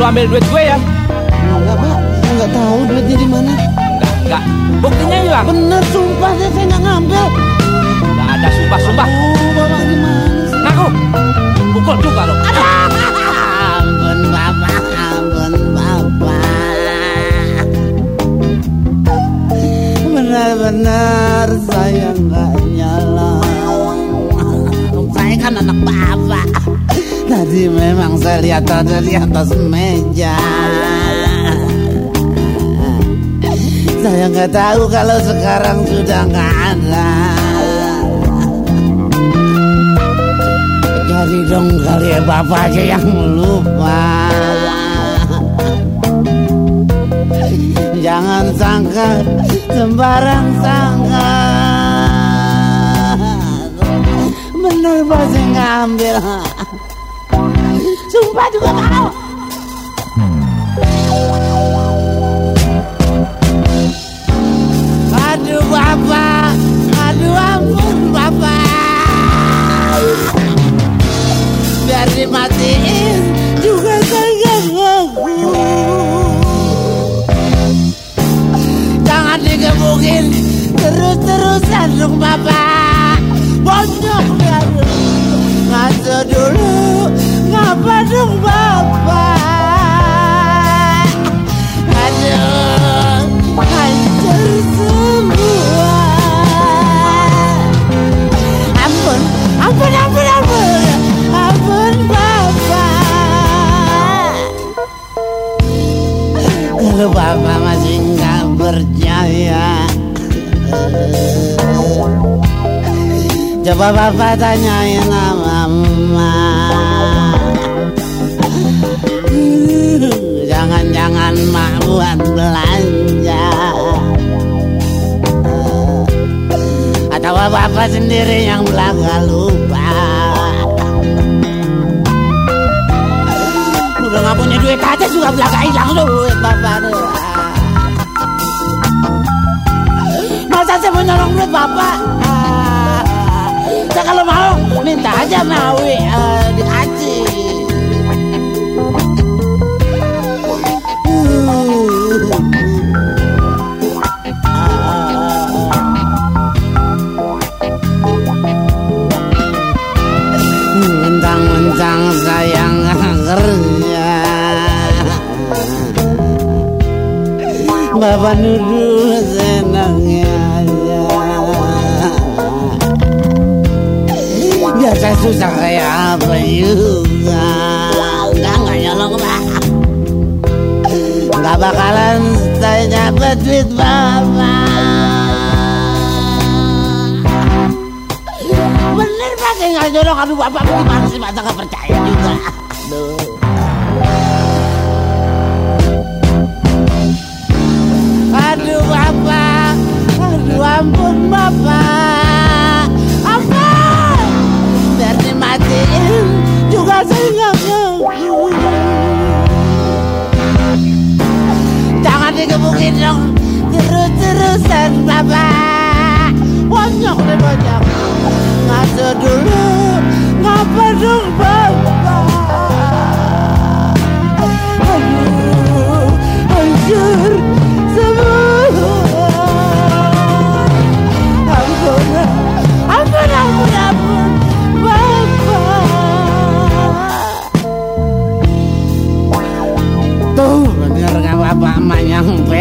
Lu ambil duit gue ya? Enggak, Pak. Saya nggak tahu duitnya di mana. Enggak, enggak. Buktinya hilang. Bener, sumpah saya saya nggak ngambil. Enggak ada sumpah-sumpah. Oh, Bapak gimana sih? Ngaku. Pukul juga lo. Ampun, Bapak. Ampun, Bapak. Benar-benar saya nggak nyala. Saya kan anak Bapak. Tadi memang saya lihat ada di atas meja. Saya nggak tahu kalau sekarang sudah nggak ada. Jadi dong kali ya bapak aja yang lupa. Jangan sangka sembarang sangka. Bener pasti ngambil. Sumpah juga mau. Aduh bapak, aduh ampun bapak. Biar dimatiin juga saya ngaku. Jangan digebukin terus-terusan dong bapak. Bonyok baru. Ngaco dulu, ngapa dong bapak? Aduh, hancur semua. Ampun, ampun, ampun, ampun, ampun bapak. Kalau bapak masih nggak percaya, coba bapak tanyain sama mama. Jangan-jangan mak buat belanja. Atau bapak sendiri yang belaka lupa. Udah nggak punya duit aja juga belaka hilang duit bapak. Masa saya mau nyolong duit bapak? Ah, Saya kalau mau minta aja Mawi eh, Bapak nuduh senangnya Biasa susah kayak apa juga Enggak, enggak nyolong pak Enggak bakalan saya dapat duit bapak Bener pak, saya nggak nyolong Aduh bapak gimana sih? Masa nggak percaya juga. Aduh ampun bapak. Ampun Biar dimatiin Juga saya nggak ngaku Jangan digebukin dong Terus-terusan bapak. Bonyok deh Ngaco dulu Ngapa dong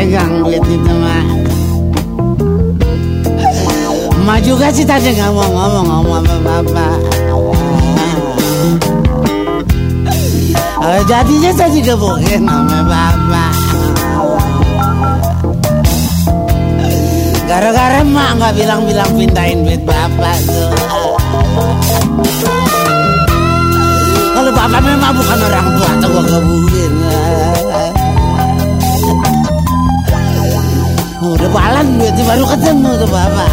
pegang duit itu mak. Emak juga sih tadi gak mau ngomong-ngomong sama bapak. Eh, Jadinya saya bukan sama bapak. Gara-gara emak gak bilang-bilang pindahin duit bapak tuh. Kalau bapak memang bukan orang tua tuh gua kebukin Balan duitnya baru ketemu tuh bapak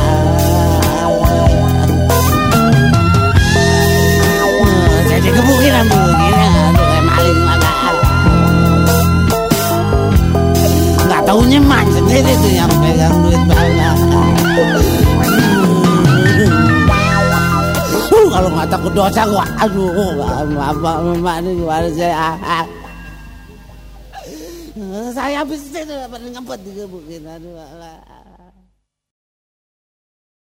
Oh, Jadi ambil begini Aduh kayak maling bapak Gak taunya mak sendiri tuh yang pegang duit Uh, kalau nggak takut dosa gua, aduh, bapak, bapak ini gimana sih? Saya habis itu dapat ngebet digebukin aduh alah.